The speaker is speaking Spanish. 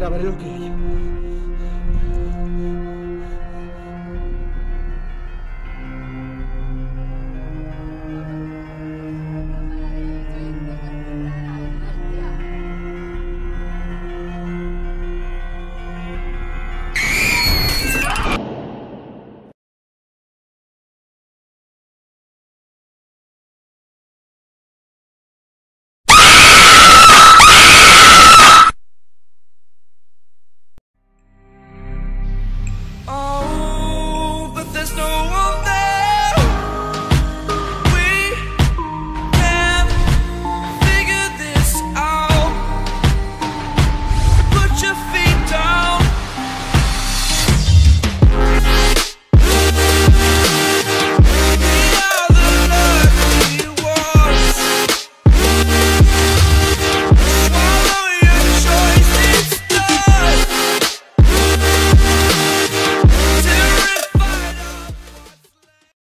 grabaré lo que